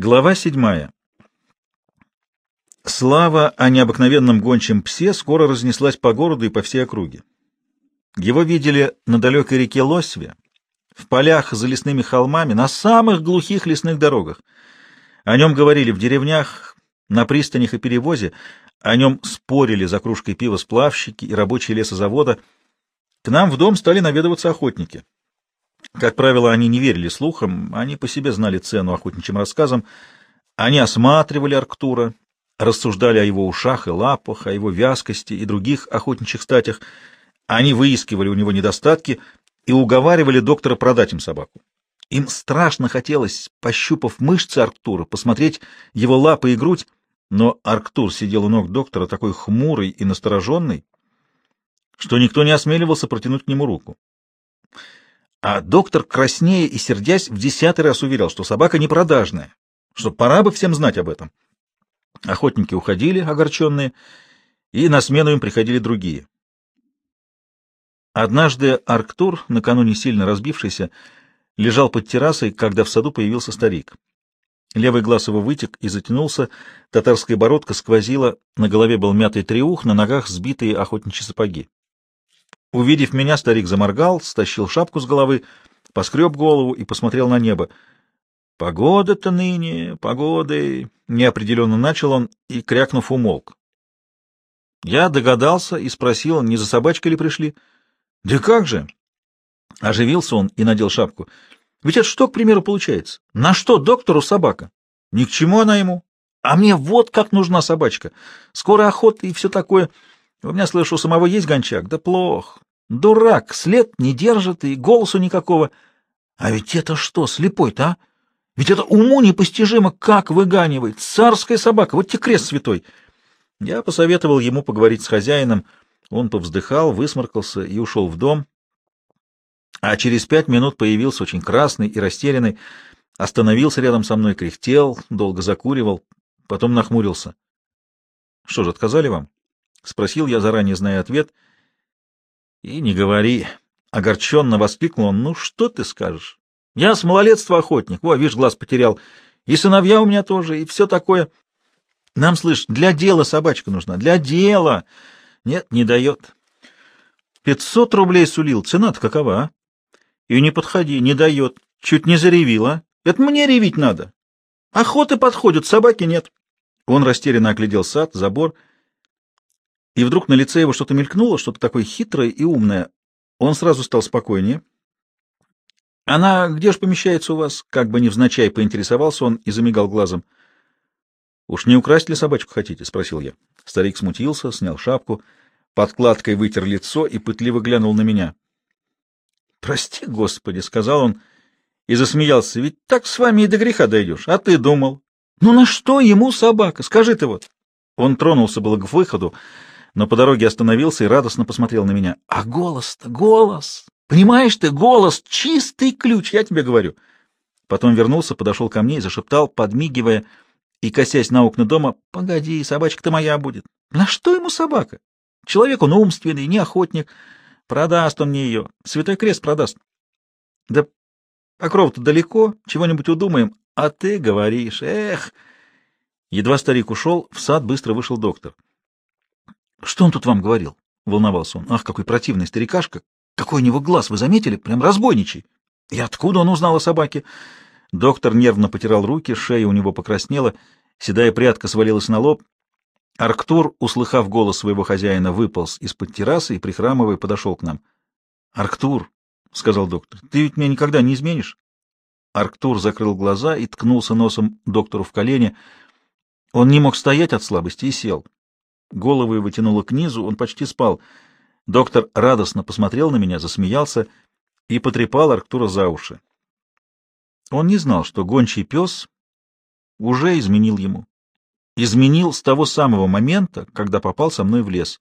Глава седьмая. Слава о необыкновенном гончем псе скоро разнеслась по городу и по всей округе. Его видели на далекой реке Лосве, в полях за лесными холмами, на самых глухих лесных дорогах. О нем говорили в деревнях, на пристанях и перевозе, о нем спорили за кружкой пива сплавщики и рабочие лесозавода. К нам в дом стали наведываться охотники. Как правило, они не верили слухам, они по себе знали цену охотничьим рассказам. Они осматривали Арктура, рассуждали о его ушах и лапах, о его вязкости и других охотничьих статях. Они выискивали у него недостатки и уговаривали доктора продать им собаку. Им страшно хотелось, пощупав мышцы Арктура, посмотреть его лапы и грудь, но Арктур сидел у ног доктора такой хмурый и настороженный, что никто не осмеливался протянуть к нему руку. А доктор, краснея и сердясь, в десятый раз уверял, что собака не продажная, что пора бы всем знать об этом. Охотники уходили, огорченные, и на смену им приходили другие. Однажды Арктур, накануне сильно разбившийся, лежал под террасой, когда в саду появился старик. Левый глаз его вытек и затянулся, татарская бородка сквозила, на голове был мятый треух, на ногах сбитые охотничьи сапоги. Увидев меня, старик заморгал, стащил шапку с головы, поскреб голову и посмотрел на небо. «Погода-то ныне, погоды!» — неопределенно начал он и, крякнув, умолк. Я догадался и спросил, не за собачкой ли пришли. «Да как же!» Оживился он и надел шапку. «Ведь это что, к примеру, получается? На что доктору собака? Ни к чему она ему. А мне вот как нужна собачка. Скоро охота и все такое. У меня, слышу, у самого есть гончак. Да плохо. Дурак, след не держит и голосу никакого. А ведь это что, слепой-то, а? Ведь это уму непостижимо, как выганивает. Царская собака, вот тебе крест святой. Я посоветовал ему поговорить с хозяином. Он повздыхал, высморкался и ушел в дом. А через пять минут появился очень красный и растерянный, остановился рядом со мной, кряхтел, долго закуривал, потом нахмурился. — Что же, отказали вам? — спросил я, заранее зная ответ. — И не говори. Огорченно воскликнул он. — Ну, что ты скажешь? Я с малолетства охотник. Во, видишь, глаз потерял. И сыновья у меня тоже, и все такое. Нам, слышь, для дела собачка нужна. Для дела. Нет, не дает. Пятьсот рублей сулил. Цена-то какова, а? И не подходи, не дает. Чуть не заревила. Это мне ревить надо. Охоты подходят, собаки нет. Он растерянно оглядел сад, забор — и вдруг на лице его что-то мелькнуло, что-то такое хитрое и умное. Он сразу стал спокойнее. «Она где же помещается у вас?» Как бы невзначай поинтересовался он и замигал глазом. «Уж не украсть ли собачку хотите?» — спросил я. Старик смутился, снял шапку, подкладкой вытер лицо и пытливо глянул на меня. «Прости, Господи!» — сказал он и засмеялся. «Ведь так с вами и до греха дойдешь. А ты думал?» «Ну на что ему собака? Скажи ты вот!» Он тронулся было к выходу, но по дороге остановился и радостно посмотрел на меня. «А голос-то, голос! Понимаешь ты, голос — чистый ключ, я тебе говорю!» Потом вернулся, подошел ко мне и зашептал, подмигивая и косясь на окна дома, «Погоди, собачка-то моя будет!» «На что ему собака? Человек он умственный, не охотник. Продаст он мне ее. Святой крест продаст». «Да Покров-то далеко, чего-нибудь удумаем. А ты говоришь, эх!» Едва старик ушел, в сад быстро вышел доктор. — Что он тут вам говорил? — волновался он. — Ах, какой противный старикашка! Какой у него глаз, вы заметили? Прям разбойничий. И откуда он узнал о собаке? Доктор нервно потирал руки, шея у него покраснела, седая прядка свалилась на лоб. Арктур, услыхав голос своего хозяина, выполз из-под террасы и, прихрамывая, подошел к нам. — Арктур, — сказал доктор, — ты ведь меня никогда не изменишь? Арктур закрыл глаза и ткнулся носом доктору в колени. Он не мог стоять от слабости и сел. Голову его тянуло к низу, он почти спал. Доктор радостно посмотрел на меня, засмеялся и потрепал Арктура за уши. Он не знал, что гончий пес уже изменил ему. Изменил с того самого момента, когда попал со мной в лес.